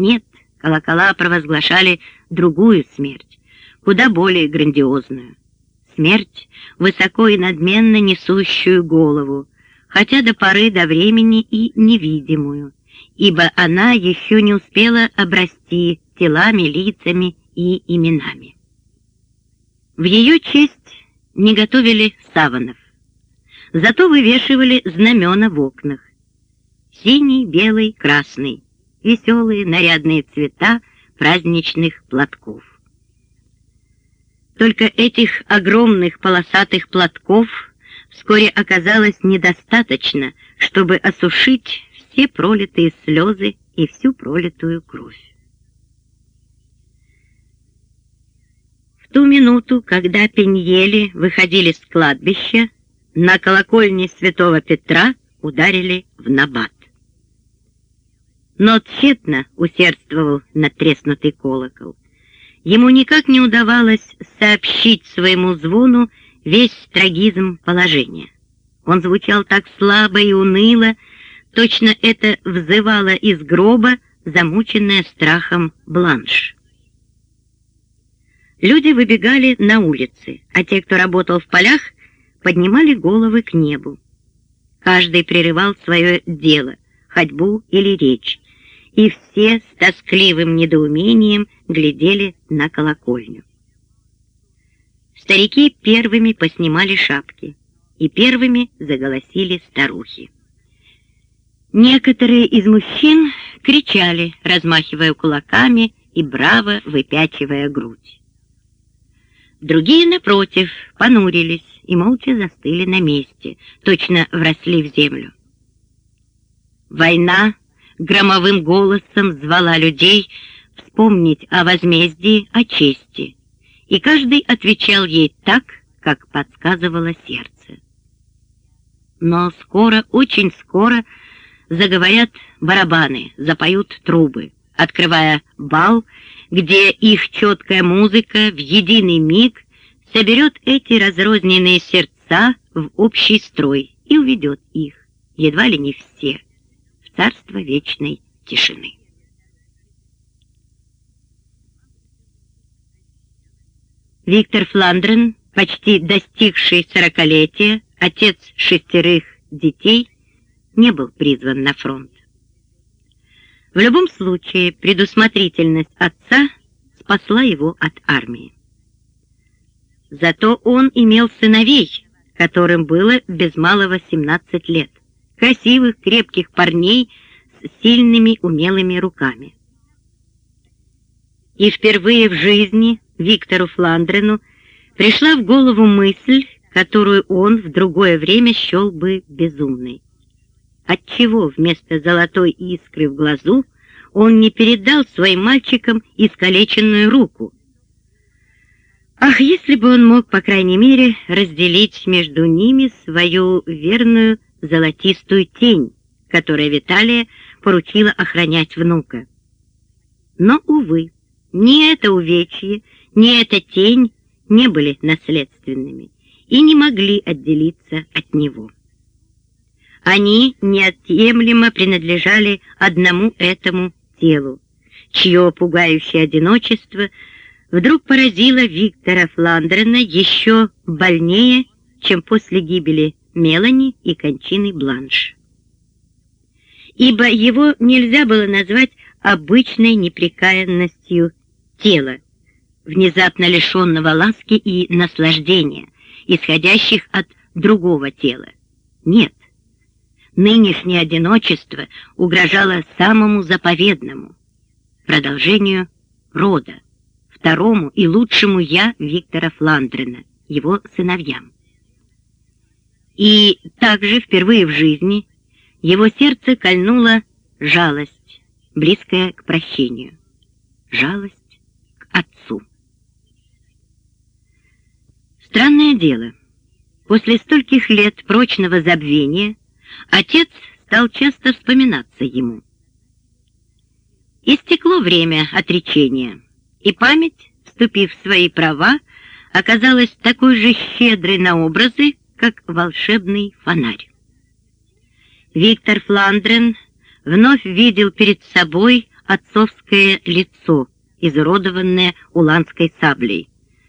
Нет, колокола провозглашали другую смерть, куда более грандиозную. Смерть, высоко и надменно несущую голову, хотя до поры до времени и невидимую, ибо она еще не успела обрасти телами, лицами и именами. В ее честь не готовили саванов, зато вывешивали знамена в окнах. Синий, белый, красный, веселые нарядные цвета праздничных платков. Только этих огромных полосатых платков вскоре оказалось недостаточно, чтобы осушить все пролитые слезы и всю пролитую кровь. В ту минуту, когда пеньели выходили с кладбища, на колокольне святого Петра ударили в набат. Но тщетно усердствовал натреснутый колокол. Ему никак не удавалось сообщить своему звону весь трагизм положения. Он звучал так слабо и уныло, точно это взывало из гроба, замученная страхом Бланш. Люди выбегали на улицы, а те, кто работал в полях, поднимали головы к небу. Каждый прерывал свое дело, ходьбу или речь, и все с тоскливым недоумением глядели на колокольню. Старики первыми поснимали шапки, и первыми заголосили старухи. Некоторые из мужчин кричали, размахивая кулаками и браво выпячивая грудь. Другие, напротив, понурились и молча застыли на месте, точно вросли в землю. Война громовым голосом звала людей вспомнить о возмездии, о чести, и каждый отвечал ей так, как подсказывало сердце. Но скоро, очень скоро заговорят барабаны, запоют трубы, открывая бал, где их четкая музыка в единый миг соберет эти разрозненные сердца в общий строй и уведет их, едва ли не все, царство вечной тишины. Виктор Фландрен, почти достигший сорокалетия, отец шестерых детей, не был призван на фронт. В любом случае, предусмотрительность отца спасла его от армии. Зато он имел сыновей, которым было без малого 17 лет красивых, крепких парней с сильными, умелыми руками. И впервые в жизни Виктору Фландрену пришла в голову мысль, которую он в другое время счел бы безумной. Отчего вместо золотой искры в глазу он не передал своим мальчикам искалеченную руку? Ах, если бы он мог, по крайней мере, разделить между ними свою верную золотистую тень, которая Виталия поручила охранять внука. Но, увы, ни это увечье, ни эта тень не были наследственными и не могли отделиться от него. Они неотъемлемо принадлежали одному этому телу, чье пугающее одиночество вдруг поразило Виктора Фландрена еще больнее, чем после гибели Мелани и кончины Бланш. Ибо его нельзя было назвать обычной непрекаянностью тела, внезапно лишенного ласки и наслаждения, исходящих от другого тела. Нет, нынешнее одиночество угрожало самому заповедному, продолжению рода, второму и лучшему «я» Виктора Фландрена, его сыновьям. И также впервые в жизни его сердце кольнула жалость, близкая к прощению. Жалость к отцу. Странное дело. После стольких лет прочного забвения отец стал часто вспоминаться ему. Истекло время отречения, и память, вступив в свои права, оказалась такой же щедрой на образы, как волшебный фонарь. Виктор Фландрен вновь видел перед собой отцовское лицо, изуродованное уланской саблей.